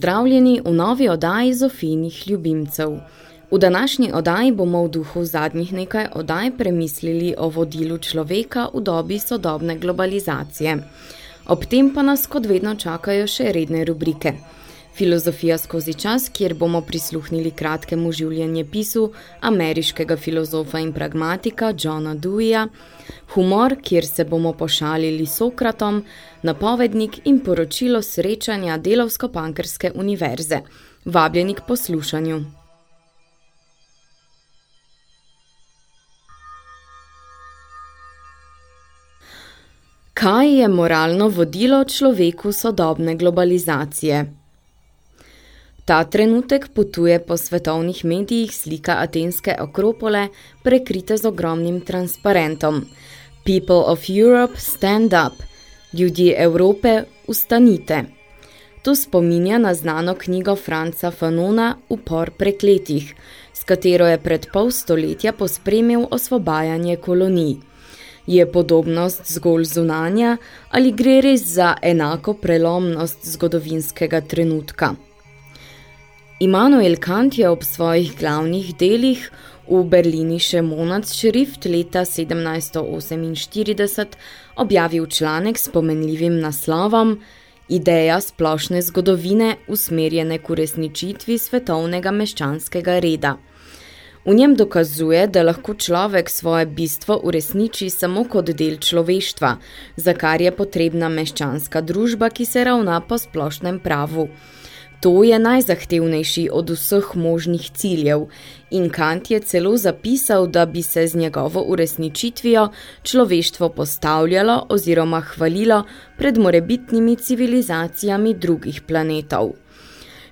Pozdravljeni v novi oddaji Zofijnih ljubimcev. V današnji oddaji bomo v duhu zadnjih nekaj oddaj premislili o vodilu človeka v dobi sodobne globalizacije. Ob tem pa nas kot vedno čakajo še redne rubrike – Filozofija skozi čas, kjer bomo prisluhnili kratkemu življenje pisu ameriškega filozofa in pragmatika Johna Deweyja, humor, kjer se bomo pošalili Sokratom, napovednik in poročilo srečanja Delovsko-Pankerske univerze. Vabljeni k poslušanju. Kaj je moralno vodilo človeku sodobne globalizacije? Ta trenutek potuje po svetovnih medijih slika atenske akropole, prekrite z ogromnim transparentom. People of Europe, stand up! Ljudje Evrope, ustanite! To spominja na znano knjigo Franca Fanona Upor prekletih, s katero je pred pol stoletja pospremil osvobajanje kolonij. Je podobnost zgolj zunanja ali gre res za enako prelomnost zgodovinskega trenutka? Immanuel Kant je ob svojih glavnih delih v Berlini še Monats šrift leta 1748 objavil članek s pomenljivim naslovom Ideja splošne zgodovine usmerjene k uresničitvi svetovnega meščanskega reda. V njem dokazuje, da lahko človek svoje bistvo uresniči samo kot del človeštva, za kar je potrebna meščanska družba, ki se ravna po splošnem pravu. To je najzahtevnejši od vseh možnih ciljev in Kant je celo zapisal, da bi se z njegovo uresničitvijo človeštvo postavljalo oziroma hvalilo pred morebitnimi civilizacijami drugih planetov.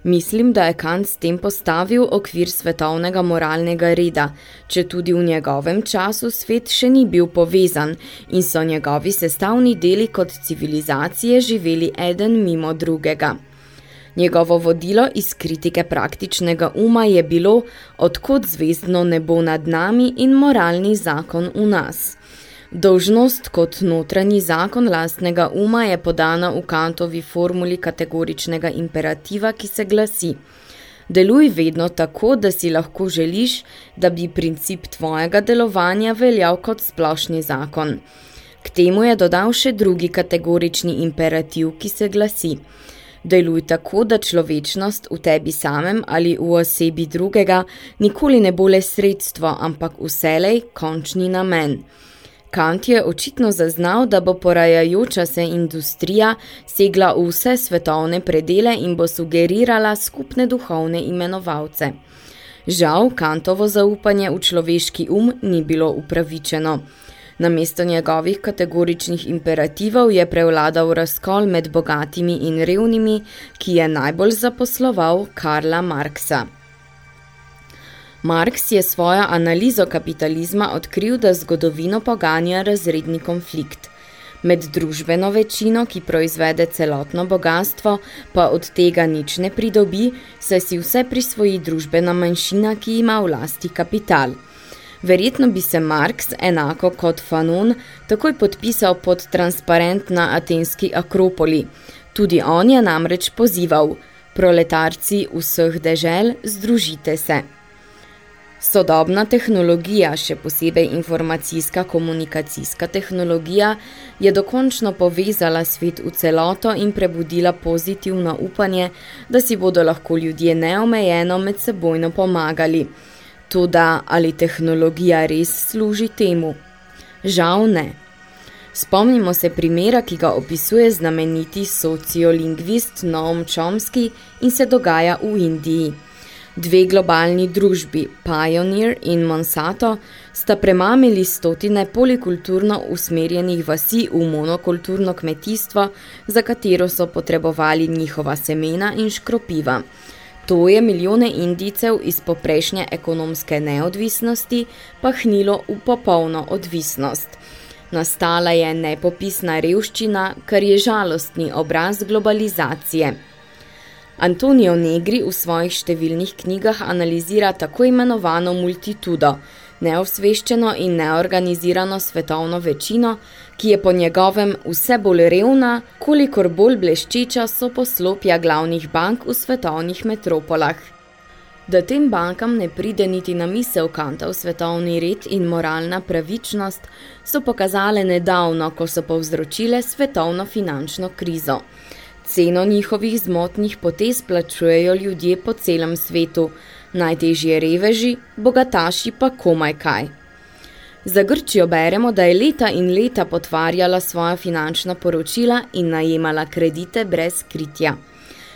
Mislim, da je Kant s tem postavil okvir svetovnega moralnega reda, če tudi v njegovem času svet še ni bil povezan in so njegovi sestavni deli kot civilizacije živeli eden mimo drugega. Njegovo vodilo iz kritike praktičnega uma je bilo, odkot zvezdno nebo nad nami in moralni zakon v nas. Dolžnost kot notranji zakon lastnega uma je podana v Kantovi formuli kategoričnega imperativa, ki se glasi Deluj vedno tako, da si lahko želiš, da bi princip tvojega delovanja veljal kot splošni zakon. K temu je dodal še drugi kategorični imperativ, ki se glasi Deluj tako, da človečnost v tebi samem ali v osebi drugega nikoli ne bo le sredstvo, ampak vselej končni namen. Kant je očitno zaznal, da bo porajajoča se industrija segla v vse svetovne predele in bo sugerirala skupne duhovne imenovalce. Žal, Kantovo zaupanje v človeški um ni bilo upravičeno. Namesto njegovih kategoričnih imperativov je prevladal razkol med bogatimi in revnimi, ki je najbolj zaposloval Karla Marksa. Marks je svojo analizo kapitalizma odkril, da zgodovino poganja razredni konflikt. Med družbeno večino, ki proizvede celotno bogatstvo, pa od tega nič ne pridobi, saj si vse prisvoji družbena manjšina, ki ima v lasti kapital – Verjetno bi se Marx, enako kot Fanon, takoj podpisal pod transparent na atenski akropoli. Tudi on je namreč pozival, proletarci vseh dežel, združite se. Sodobna tehnologija, še posebej informacijska komunikacijska tehnologija, je dokončno povezala svet v celoto in prebudila pozitivno upanje, da si bodo lahko ljudje neomejeno med sebojno pomagali. Toda ali tehnologija res služi temu? Žal ne. Spomnimo se primera, ki ga opisuje znameniti sociolingvist Noam Chomsky in se dogaja v Indiji. Dve globalni družbi, Pioneer in Monsanto, sta premamili stotine polikulturno usmerjenih vasi v monokulturno kmetijstvo, za katero so potrebovali njihova semena in škropiva. To je milijone indicev iz poprejšnje ekonomske neodvisnosti pahnilo v popolno odvisnost. Nastala je nepopisna revščina, kar je žalostni obraz globalizacije. Antonio Negri v svojih številnih knjigah analizira tako imenovano multitudo, neosveščeno in neorganizirano svetovno večino, ki je po njegovem vse bolj revna, kolikor bolj bleščeča so poslopja glavnih bank v svetovnih metropolah. Da tem bankam ne pride niti na misel kanta v svetovni red in moralna pravičnost, so pokazale nedavno, ko so povzročile svetovno finančno krizo. Ceno njihovih zmotnih potez plačujejo ljudje po celem svetu, najtežje reveži, bogataši pa komaj kaj. Za Grčijo beremo, da je leta in leta potvarjala svoja finančna poročila in najemala kredite brez kritja.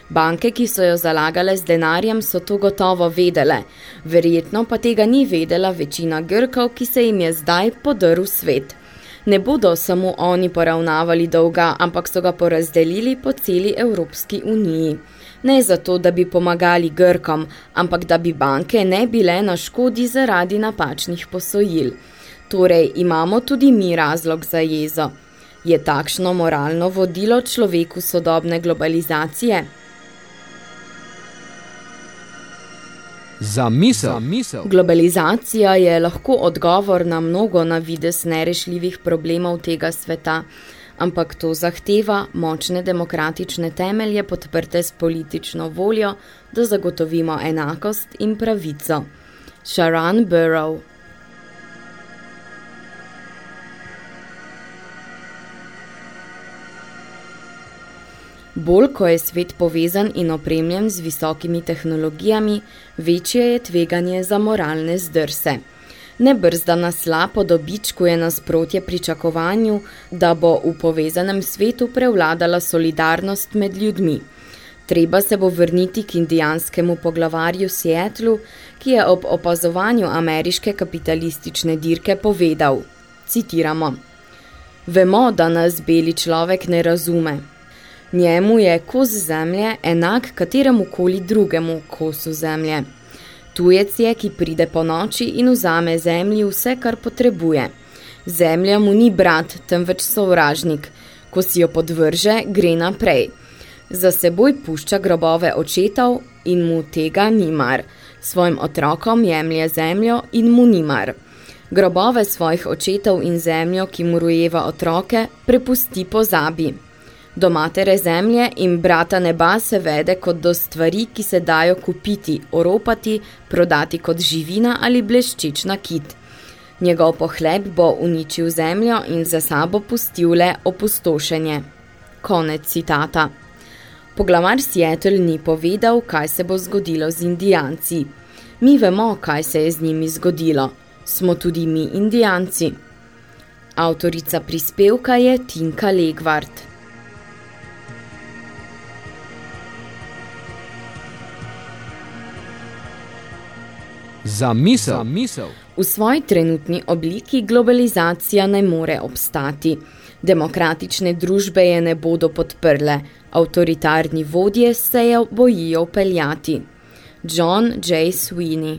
Banke, ki so jo zalagale z denarjem, so to gotovo vedele, verjetno pa tega ni vedela večina Grkov, ki se jim je zdaj podrl svet. Ne bodo samo oni poravnavali dolga, ampak so ga porazdelili po celi Evropski uniji ne zato, da bi pomagali Grkom, ampak da bi banke ne bile na škodi zaradi napačnih posojil. Torej imamo tudi mi razlog za jezo. Je takšno moralno vodilo človeku sodobne globalizacije? Za misel. Za misel. Globalizacija je lahko odgovor na mnogo na vides nerešljivih problemov tega sveta, ampak to zahteva močne demokratične temelje podprte s politično voljo, da zagotovimo enakost in pravico. Sharon Burrow Bolj, ko je svet povezan in opremljen z visokimi tehnologijami, večje je tveganje za moralne zdrse. Ne brzda nasla po dobičku je nasprotje pričakovanju, da bo v povezanem svetu prevladala solidarnost med ljudmi. Treba se bo vrniti k indijanskemu poglavarju Seattlu, ki je ob opazovanju ameriške kapitalistične dirke povedal, citiramo, Vemo, da nas beli človek ne razume. Njemu je kos zemlje enak kateremu koli drugemu kosu zemlje. Tujec je, ki pride po noči in vzame zemlji vse, kar potrebuje. Zemlja mu ni brat, temveč sovražnik. Ko si jo podvrže, gre naprej. Za seboj pušča grobove očetov in mu tega ni mar. Svojim otrokom jemlje zemljo in mu ni mar. Grobove svojih očetov in zemljo, ki mu rojeva otroke, prepusti pozabi. Do matere zemlje in brata neba se vede kot do stvari, ki se dajo kupiti, oropati, prodati kot živina ali bleščič na kit. Njegov pohleb bo uničil zemljo in za sabo pustil le opustošenje. Konec citata. Poglavar Seattle ni povedal, kaj se bo zgodilo z indijanci. Mi vemo, kaj se je z njimi zgodilo. Smo tudi mi indijanci. Avtorica prispevka je Tinka Legvart. Za misel. Za misel. V svoji trenutni obliki globalizacija ne more obstati. Demokratične družbe je ne bodo podprle, avtoritarni vodje se jo bojijo peljati. John J. Sweeney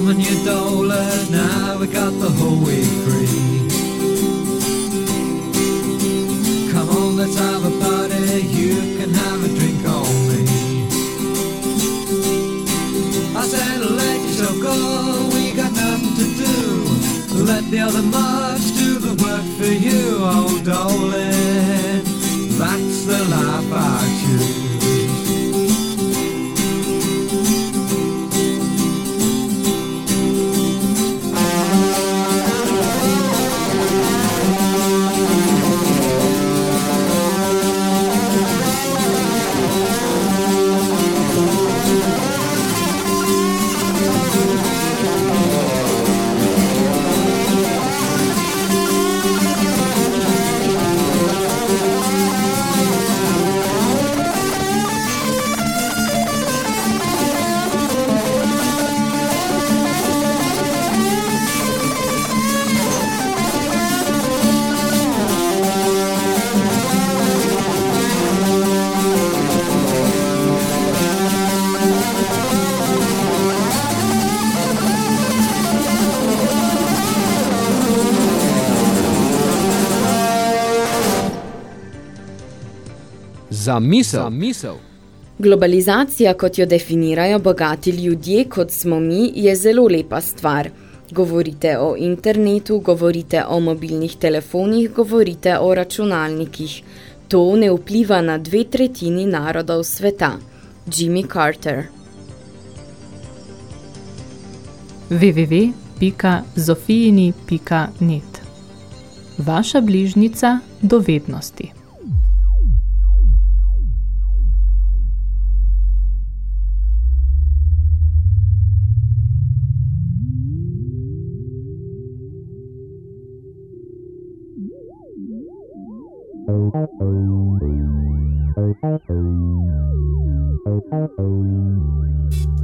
Come on, you dollar, now we got the whole week free. Come on, let's have a party, you can have a drink on me. I said, let yourself go, we got nothing to do. Let the other mugs do the work for you, oh darling. That's the life I choose. Za misel. Za misel. Globalizacija, kot jo definirajo bogati ljudje, kot smo mi, je zelo lepa stvar. Govorite o internetu, govorite o mobilnih telefonih, govorite o računalnikih. To ne vpliva na dve tretjini narodov sveta. Jimmy Carter www.zofijini.net Vaša bližnica dovednosti.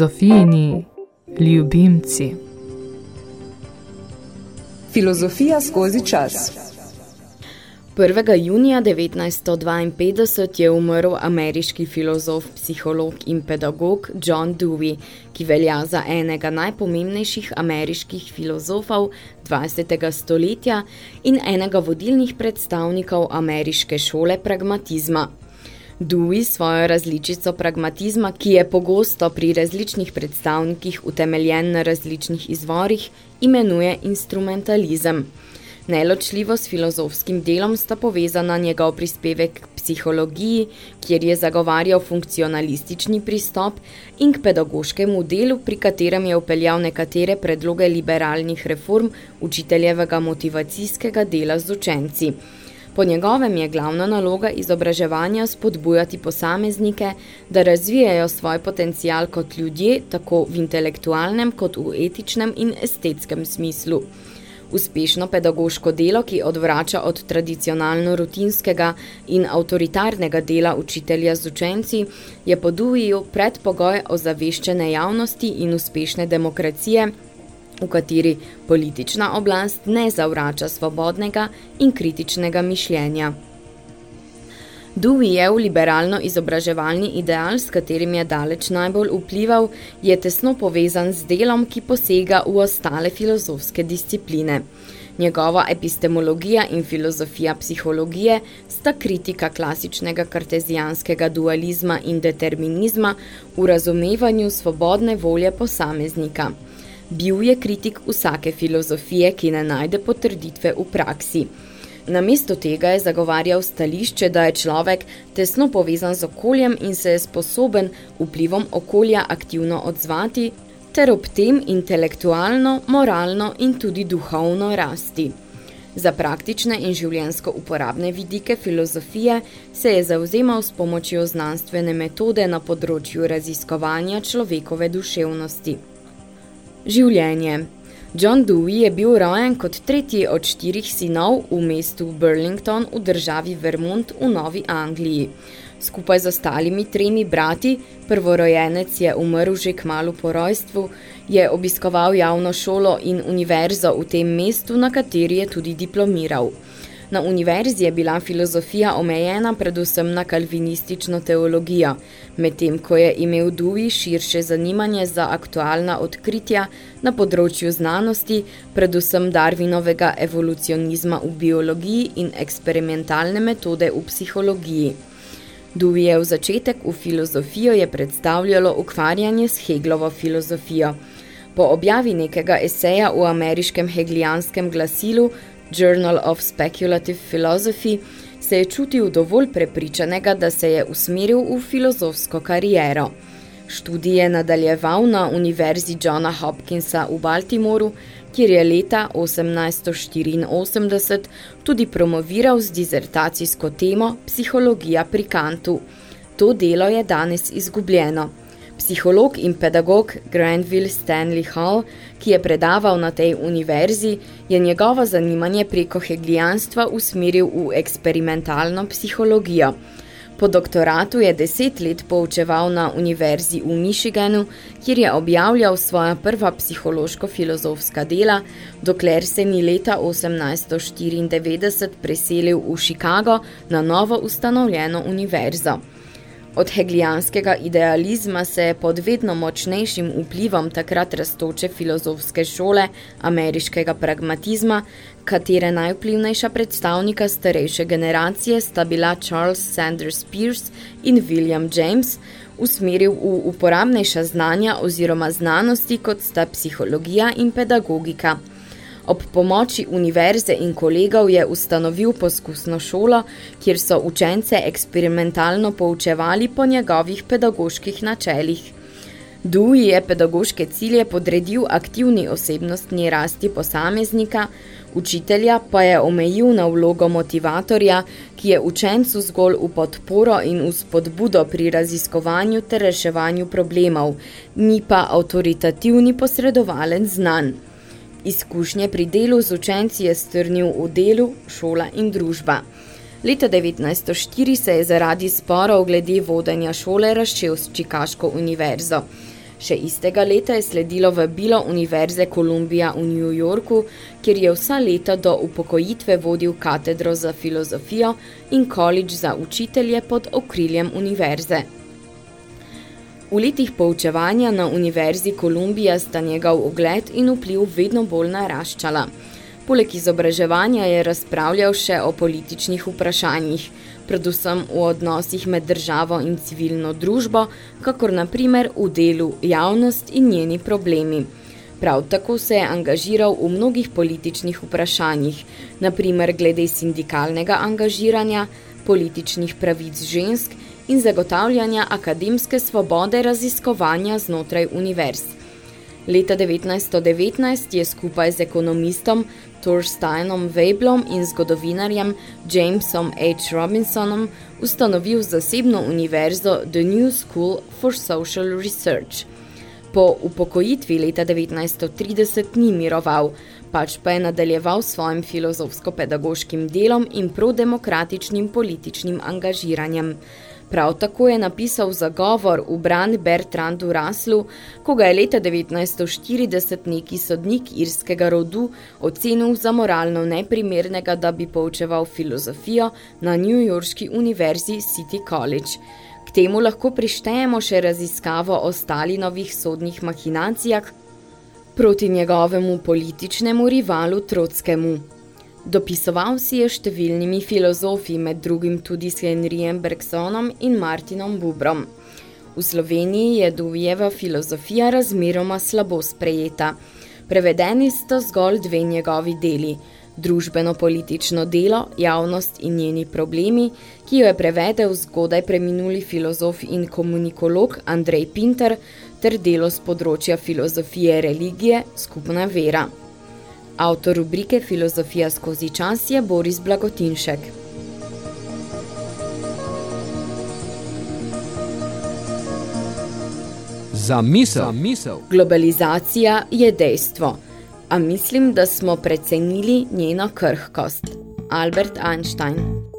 Zofijini ljubimci. Filozofija skozi čas. 1. junija 1952 je umrl ameriški filozof, psiholog in pedagog John Dewey, ki velja za enega najpomembnejših ameriških filozofov 20. stoletja in enega vodilnih predstavnikov ameriške šole pragmatizma. Dewey svojo različico pragmatizma, ki je pogosto pri različnih predstavnikih utemeljen na različnih izvorih, imenuje instrumentalizem. Neločljivo s filozofskim delom sta povezana njegov prispevek k psihologiji, kjer je zagovarjal funkcionalistični pristop, in k pedagoškemu delu, pri katerem je upeljal nekatere predloge liberalnih reform učiteljevega motivacijskega dela z učenci. Po njegovem je glavna naloga izobraževanja spodbujati posameznike, da razvijajo svoj potencial kot ljudje, tako v intelektualnem kot v etičnem in estetskem smislu. Uspešno pedagoško delo, ki odvrača od tradicionalno rutinskega in avtoritarnega dela učitelja z učenci, je po Deweyju predpogoj ozaveščene javnosti in uspešne demokracije, v kateri politična oblast ne zavrača svobodnega in kritičnega mišljenja. Deweyjev liberalno-izobraževalni ideal, s katerim je daleč najbolj vplival, je tesno povezan z delom, ki posega v ostale filozofske discipline. Njegova epistemologija in filozofija psihologije sta kritika klasičnega kartezijanskega dualizma in determinizma v razumevanju svobodne volje posameznika. Bil je kritik vsake filozofije, ki ne najde potrditve v praksi. Namesto tega je zagovarjal stališče, da je človek tesno povezan z okoljem in se je sposoben vplivom okolja aktivno odzvati, ter ob tem intelektualno, moralno in tudi duhovno rasti. Za praktične in življensko uporabne vidike filozofije se je zauzemal s pomočjo znanstvene metode na področju raziskovanja človekove duševnosti. Življenje John Dewey je bil rojen kot tretji od štirih sinov v mestu Burlington v državi Vermont v Novi Angliji. Skupaj z ostalimi tremi brati, prvorojenec je umrl že kmalu po rojstvu, je obiskoval javno šolo in univerzo v tem mestu, na kateri je tudi diplomiral. Na univerzi je bila filozofija omejena predvsem na kalvinistično teologijo, medtem ko je imel Dewey širše zanimanje za aktualna odkritja na področju znanosti, predvsem Darwinovega evolucionizma v biologiji in eksperimentalne metode v psihologiji. Deweyjev začetek v filozofijo je predstavljalo ukvarjanje s Heglovo filozofijo. Po objavi nekega eseja v ameriškem heglijanskem glasilu Journal of Speculative Philosophy, se je čutil dovolj prepričanega, da se je usmeril v filozofsko kariero. Študije nadaljeval na Univerzi Johna Hopkinsa v Baltimoru, kjer je leta 1884 tudi promoviral z dizertacijsko temo Psihologija pri Kantu. To delo je danes izgubljeno. Psiholog in pedagog Granville Stanley Hall, ki je predaval na tej univerzi, je njegovo zanimanje preko heglijanstva usmeril v eksperimentalno psihologijo. Po doktoratu je deset let poučeval na univerzi v Michiganu, kjer je objavljal svoja prva psihološko-filozofska dela, dokler se ni leta 1894 preselil v Chicago na novo ustanovljeno univerzo. Od heglijanskega idealizma se je pod vedno močnejšim vplivom takrat rastoče filozofske šole ameriškega pragmatizma, katere najvplivnejša predstavnika starejše generacije sta bila Charles Sanders Peirce in William James, usmeril v uporabnejša znanja oziroma znanosti kot sta psihologija in pedagogika – Ob pomoči univerze in kolegov je ustanovil poskusno šolo, kjer so učence eksperimentalno poučevali po njegovih pedagoških načelih. Dewey je pedagoške cilje podredil aktivni osebnostni rasti posameznika, učitelja pa je omejil na vlogo motivatorja, ki je učencu zgolj v podporo in v spodbudo pri raziskovanju ter reševanju problemov, ni pa avtoritativni posredovalec znanj. Izkušnje pri delu z učenci je strnil v delu, šola in družba. Leta 1904 se je zaradi sporov glede vodenja šole razšel s Čikaško univerzo. Še istega leta je sledilo vabilo Univerze Columbia v New Yorku, kjer je vsa leta do upokojitve vodil katedro za filozofijo in college za učitelje pod okriljem univerze. V letih poučevanja na Univerzi Columbia sta njegov ogled in vpliv vedno bolj naraščala. Poleg izobraževanja je razpravljal še o političnih vprašanjih, predvsem v odnosih med državo in civilno družbo, kakor na primer v delu javnost in njeni problemi. Prav tako se je angažiral v mnogih političnih vprašanjih, na primer glede sindikalnega angažiranja, političnih pravic žensk in zagotavljanja akademske svobode raziskovanja znotraj univerz. Leta 1919 je skupaj z ekonomistom Thorsteinom Weiblom in zgodovinarjem Jamesom H. Robinsonom ustanovil zasebno univerzo The New School for Social Research. Po upokojitvi leta 1930 ni miroval, pač pa je nadaljeval svojim filozofsko-pedagoškim delom in prodemokratičnim političnim angažiranjem. Prav tako je napisal zagovor v bran Bertrandu Raslu, ko ga je leta 1940 neki sodnik irskega rodu ocenil za moralno neprimernega, da bi poučeval filozofijo na New Yorkski univerzi City College. K temu lahko prištejemo še raziskavo o Stalinovih sodnih mahinacijah proti njegovemu političnemu rivalu Trotskemu. Dopisoval si je številnimi filozofi, med drugim tudi s Henrijem Bergsonom in Martinom Bubrom. V Sloveniji je Duvijeva filozofija razmeroma slabo sprejeta. Prevedeni sta zgolj dve njegovi deli, družbeno-politično delo, javnost in njeni problemi, ki jo je prevedel zgodaj preminuli filozof in komunikolog Andrej Pinter, ter delo z področja filozofije religije, skupna vera. Avtor rubrike Filozofija skozi čas je Boris Blagotinšek. Za misel. Za misel. Globalizacija je dejstvo, a mislim, da smo precenili njeno krhkost. Albert Einstein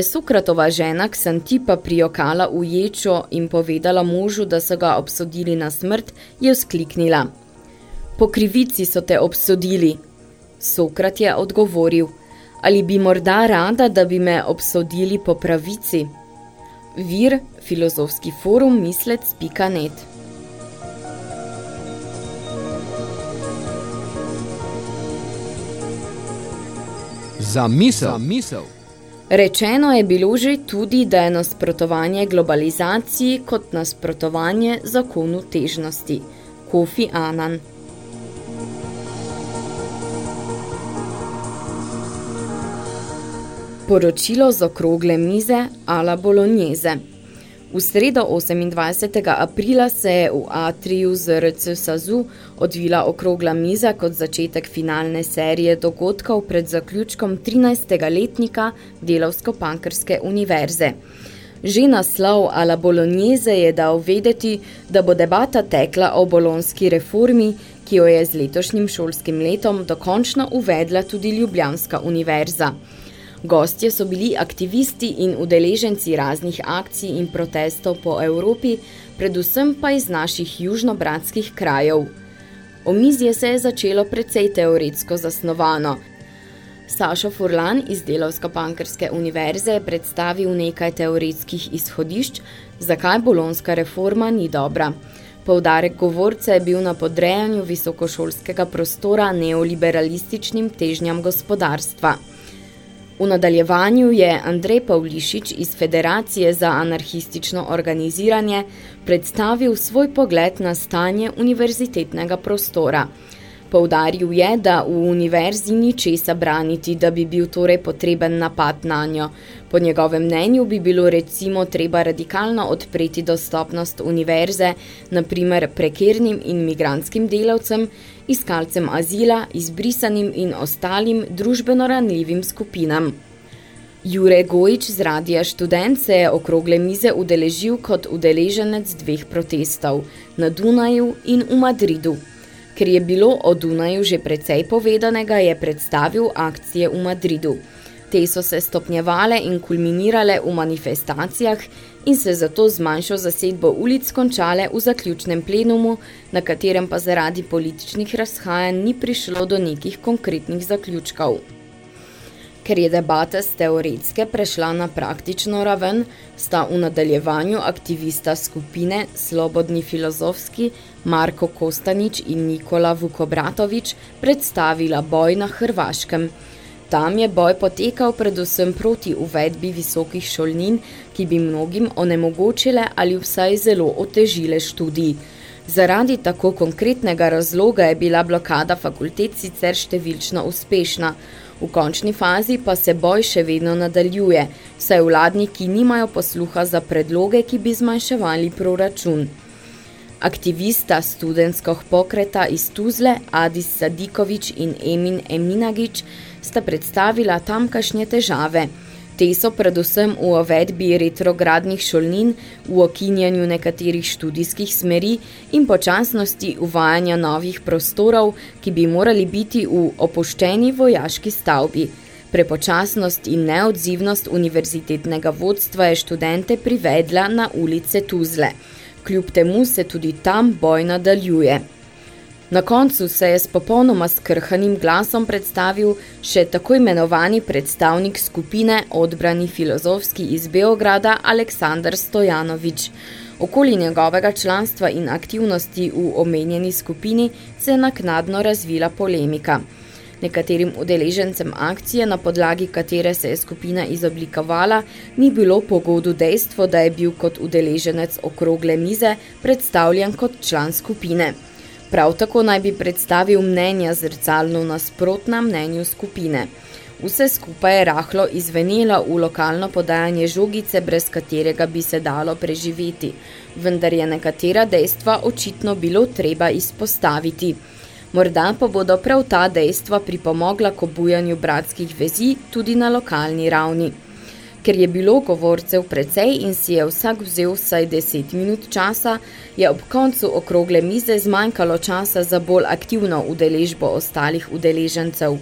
je Sokratova žena Ksantipa prijokala v ječo in povedala možu, da so ga obsodili na smrt, je vzkliknila. Po krivici so te obsodili. Sokrat je odgovoril, ali bi morda rada, da bi me obsodili po pravici? Vir, filozofski forum mislec.net Za misel. Za misel. Rečeno je bilo že tudi, da je nasprotovanje globalizaciji kot nasprotovanje zakonu težnosti. Kofi Anan. Poročilo z okrogle mize ala Bolognese. V sredo 28. aprila se je v Atriju ZRC Sazu odvila okrogla miza kot začetek finalne serije dogodkov pred zaključkom 13. letnika Delovsko-Pankrske univerze. Že naslov ala Bolognese je dal vedeti, da bo debata tekla o bolonski reformi, ki jo je z letošnjim šolskim letom dokončno uvedla tudi Ljubljanska univerza. Gostje so bili aktivisti in udeleženci raznih akcij in protestov po Evropi, predvsem pa iz naših južnobratskih krajev. Omizje se je začelo precej teoretsko zasnovano. Sašo Furlan iz Delovsko-Pankrske univerze je predstavil nekaj teoretskih izhodišč, zakaj bolonska reforma ni dobra. Poudarek govorca je bil na podrejanju visokošolskega prostora neoliberalističnim težnjam gospodarstva. V nadaljevanju je Andrej Pavlišič iz Federacije za anarhistično organiziranje predstavil svoj pogled na stanje univerzitetnega prostora. Poudaril je, da v univerzi ni česa braniti, da bi bil torej potreben napad na njo. Po njegovem mnenju bi bilo recimo treba radikalno odpreti dostopnost univerze, naprimer prekernim in migranskim delavcem, iskalcem azila, izbrisanim in ostalim družbeno ranljivim skupinam. Jure Gojič z Radija Študent se je okrogle mize udeležil kot udeleženec dveh protestov na Dunaju in v Madridu. Ker je bilo o Dunaju že precej povedanega, je predstavil akcije v Madridu. Te so se stopnjevale in kulminirale v manifestacijah in se zato z manjšo zasedbo ulic končale v zaključnem plenumu, na katerem pa zaradi političnih razhajanj ni prišlo do nekih konkretnih zaključkov. Ker je debata z teoretske prešla na praktično raven, sta v nadaljevanju aktivista skupine Slobodni filozofski Marko Kostanič in Nikola Vukobratovič predstavila boj na Hrvaškem, Tam je boj potekal predvsem proti uvedbi visokih šolnin, ki bi mnogim onemogočile ali vsaj zelo otežile študij. Zaradi tako konkretnega razloga je bila blokada fakultet sicer številčno uspešna. V končni fazi pa se boj še vedno nadaljuje, saj vladniki nimajo posluha za predloge, ki bi zmanjševali proračun. Aktivista studenskog pokreta iz Tuzle, Adis Sadikovič in Emin Eminagič, sta predstavila tamkašnje težave. Te so predvsem v uvedbi retrogradnih šolnin, v okinjanju nekaterih študijskih smeri in počasnosti uvajanja novih prostorov, ki bi morali biti v opuščeni vojaški stavbi. Prepočasnost in neodzivnost univerzitetnega vodstva je študente privedla na ulice Tuzle. Kljub temu se tudi tam boj nadaljuje. Na koncu se je s popolnoma skrhanim glasom predstavil še tako imenovani predstavnik skupine odbrani filozofski iz Beograda Aleksandar Stojanovič. Okoli njegovega članstva in aktivnosti v omenjeni skupini se je naknadno razvila polemika. Nekaterim udeležencem akcije, na podlagi katere se je skupina izoblikovala, ni bilo pogodu dejstvo, da je bil kot udeleženec okrogle mize predstavljen kot član skupine. Prav tako naj bi predstavil mnenja zrcalno nasprotna mnenju skupine. Vse skupaj je rahlo izvenelo v lokalno podajanje žogice, brez katerega bi se dalo preživeti, vendar je nekatera dejstva očitno bilo treba izpostaviti. Morda pa bodo prav ta dejstva pripomogla k obujanju bratskih vezi tudi na lokalni ravni. Ker je bilo govorcev precej in si je vsak vzel vsaj 10 minut časa, je ob koncu okrogle mize zmanjkalo časa za bolj aktivno udeležbo ostalih udeležencev.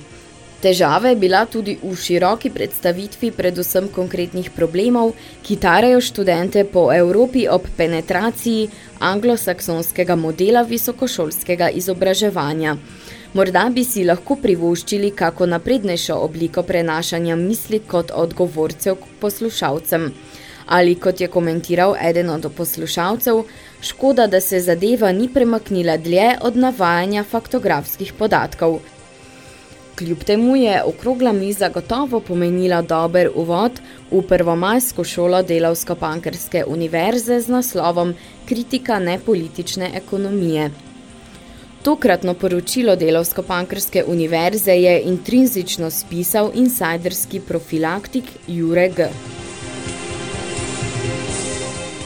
Težava je bila tudi v široki predstavitvi predvsem konkretnih problemov, ki tarejo študente po Evropi ob penetraciji anglosaksonskega modela visokošolskega izobraževanja. Morda bi si lahko privoščili kako naprednejšo obliko prenašanja misli kot odgovorcev k poslušalcem. Ali kot je komentiral eden od poslušalcev, škoda, da se zadeva ni premaknila dlje od navajanja faktografskih podatkov. Kljub temu je okrogla miza gotovo pomenila dober uvod v prvomajsko šolo Delavsko-Pankerske univerze z naslovom Kritika nepolitične ekonomije. Tokratno poročilo Delovsko-Pankrske univerze je intrinzično spisal insiderski profilaktik Jure G.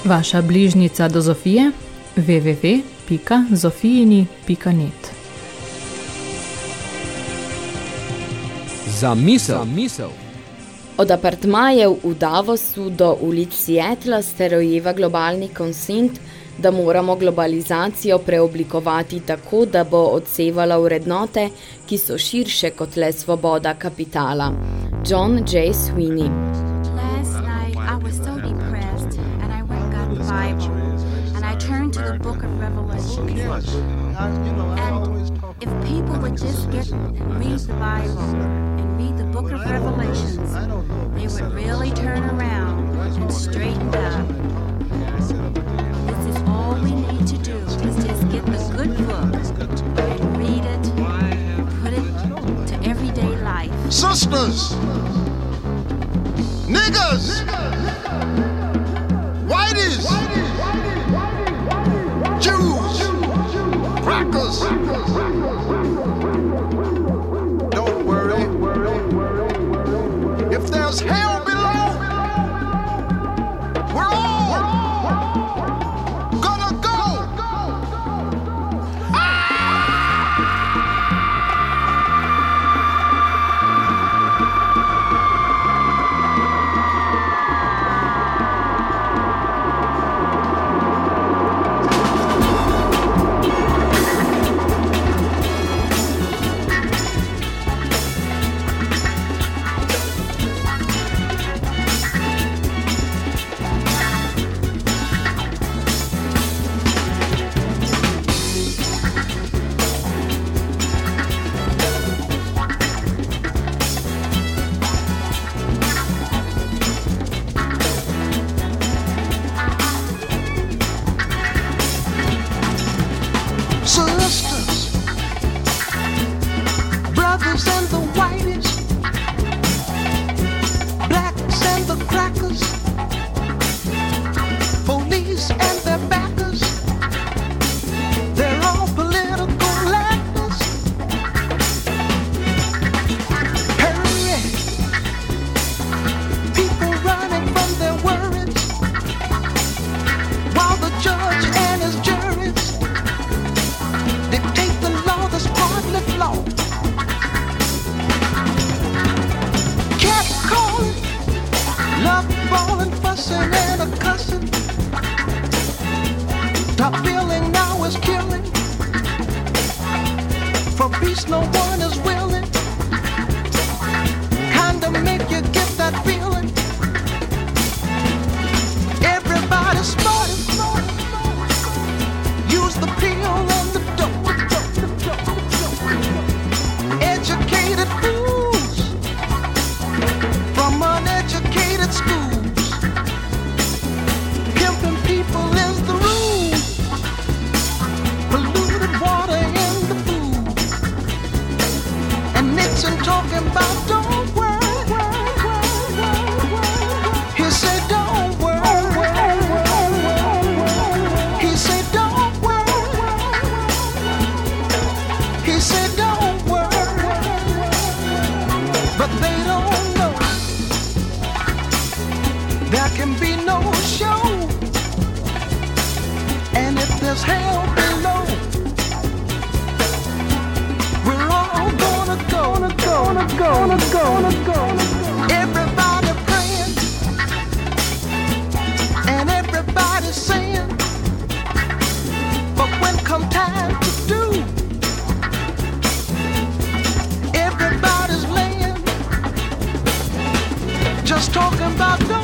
Vaša bližnica do Zofije www.zofijini.net Za misel. Za misel. Od apartmajev v Davosu do ulic Seattla sterojeva globalni konsent, da moramo globalizacijo preoblikovati tako, da bo odsevala vrednote, ki so širše kot le svoboda kapitala. John J. Sweeney Last night I was so depressed and I went and got the Bible and I turned to the book of Revelation. And if people would just get read the Bible Revelations, they would really turn around and straighten up. This is all we need to do is just get the good book and read it, put it to everyday life. sisters, niggas, whiteys, gonna go, gonna go, gonna go. Everybody praying and everybody saying, but when time to do, everybody's laying, just talking about.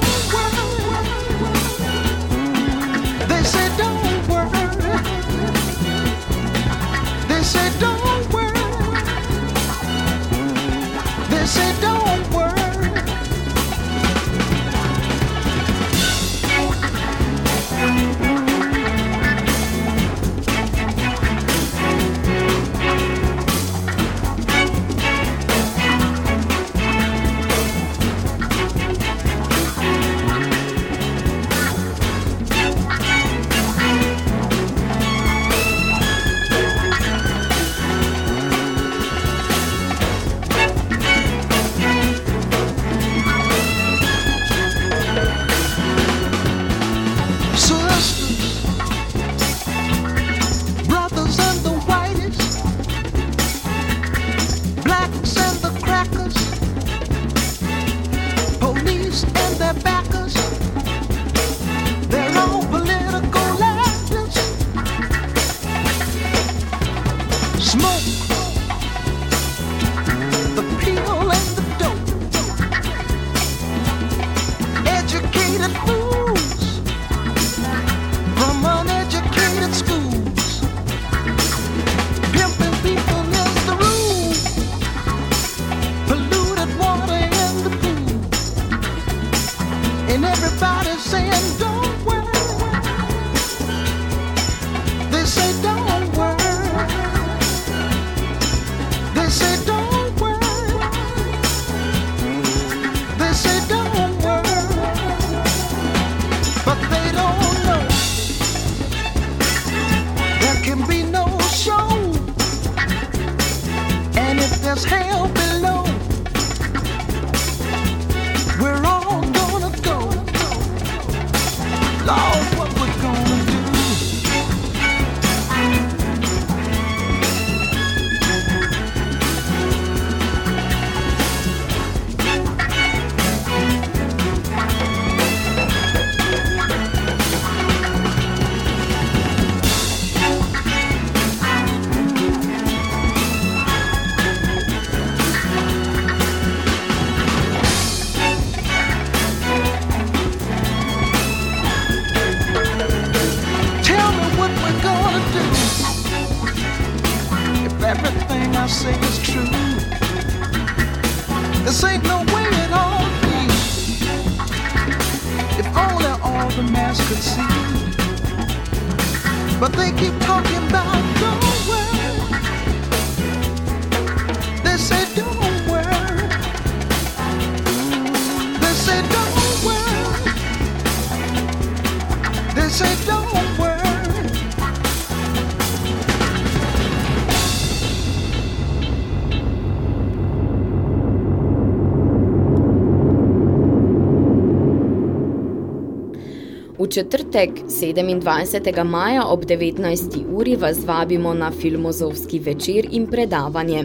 Četrtek 27. maja ob 19. uri vas vabimo na filmozovski večer in predavanje.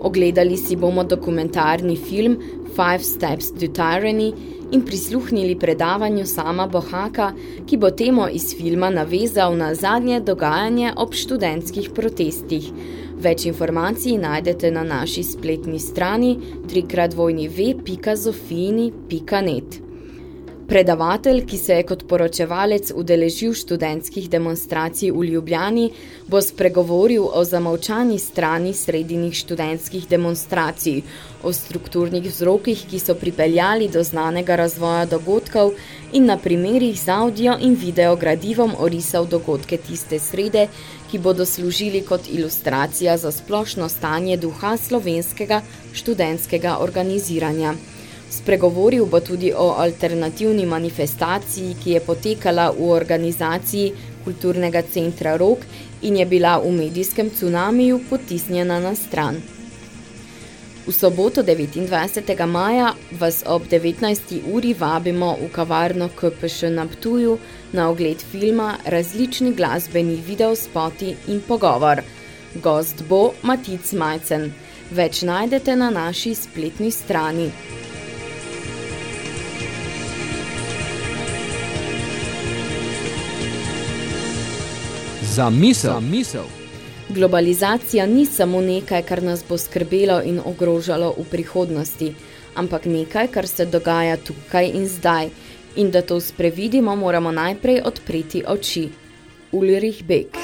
Ogledali si bomo dokumentarni film Five Steps to Tyranny in prisluhnili predavanju sama Bohaka, ki bo temo iz filma navezal na zadnje dogajanje ob študentskih protestih. Več informacij najdete na naši spletni strani www.zofini.net. Predavatelj, ki se je kot poročevalec udeležil študentskih demonstracij v Ljubljani, bo spregovoril o zamolčani strani sredinih študentskih demonstracij, o strukturnih vzrokih, ki so pripeljali do znanega razvoja dogodkov in na primerih z audio in video gradivom orisal dogodke tiste srede, ki bodo služili kot ilustracija za splošno stanje duha slovenskega študentskega organiziranja. Spregovoril bo tudi o alternativni manifestaciji, ki je potekala v organizaciji Kulturnega centra Rok in je bila v medijskem cunamiju potisnjena na stran. V soboto 29. maja vas ob 19. uri vabimo v kavarno KPŠ na Ptuju na ogled filma Različni glasbeni videospoti in pogovor. Gost bo Matic Majcen. Več najdete na naši spletni strani. Za misel. Za misel. Globalizacija ni samo nekaj, kar nas bo skrbelo in ogrožalo v prihodnosti, ampak nekaj, kar se dogaja tukaj in zdaj, in da to sprevidimo, moramo najprej odpreti oči. Ulrich Beck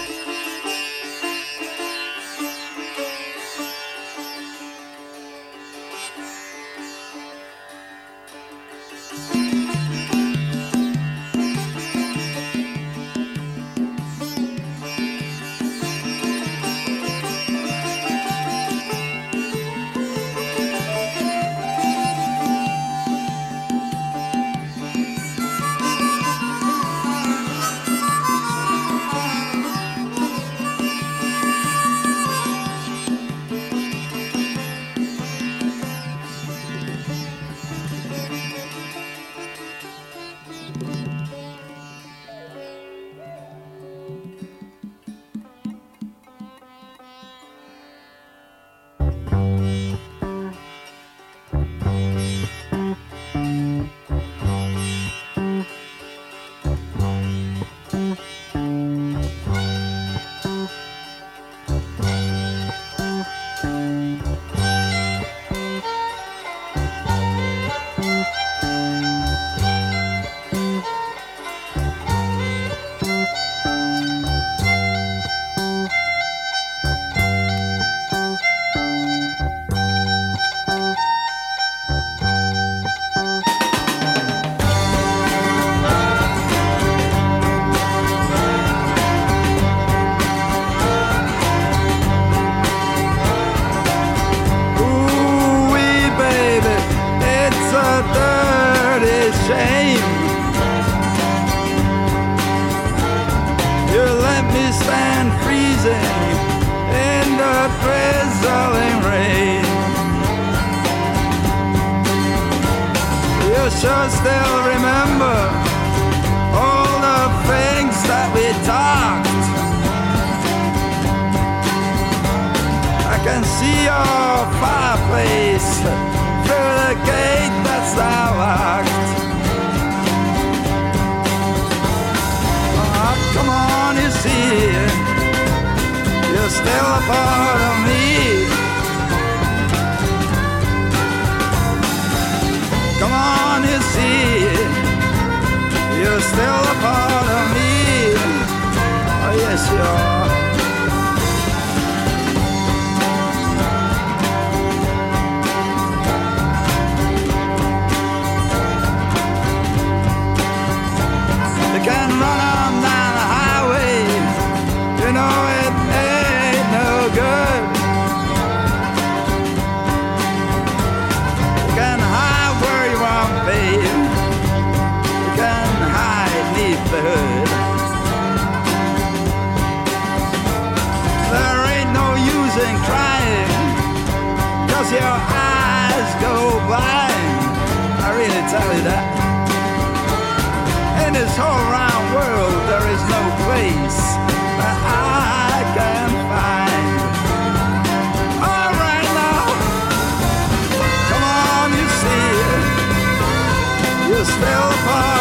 still remember all the things that we talked. I can see your fireplace through the gate that's now locked. Oh, come on, you see, you're still a part of me. Come on, see, you're still a part of me. Oh, yes, you are. Tell you that. In this whole round world, there is no place that I can find. All right now, come on, you see it. You're still part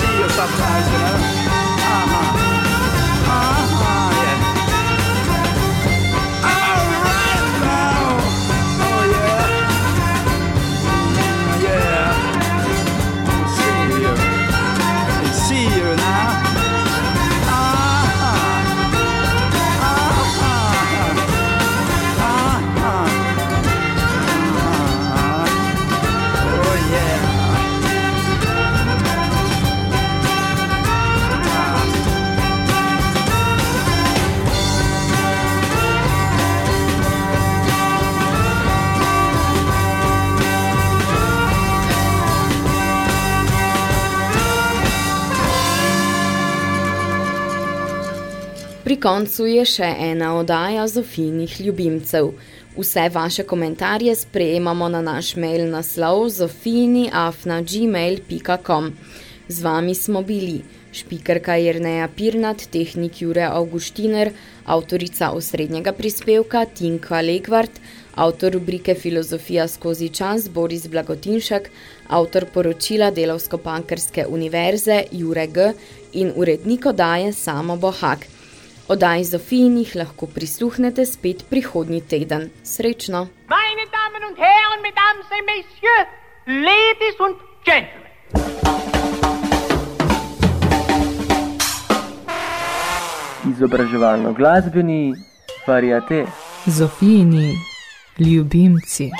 see you sometimes, you know. Uh-huh, koncu je še ena oddaja Zofinih ljubimcev. Vse vaše komentarje sprejemamo na naš mail naslov zofini.gmail.com Z vami smo bili špikerka Jerneja Pirnat, tehnik Jure Augustiner, avtorica osrednjega prispevka Tinka Legvart, avtor rubrike Filozofija skozi čas Boris Blagotinšek, avtor poročila Delovsko-Pankrske univerze Jure G. in urednik oddaje Samo Bohak. Odaj Zofijinih lahko prisluhnete spet prihodnji teden. Srečno! Meine Damen und Herren, Mesdames et Messieurs, Ladies und Gentlemen. Izobraževalno glasbeni variate. Zofijini ljubimci.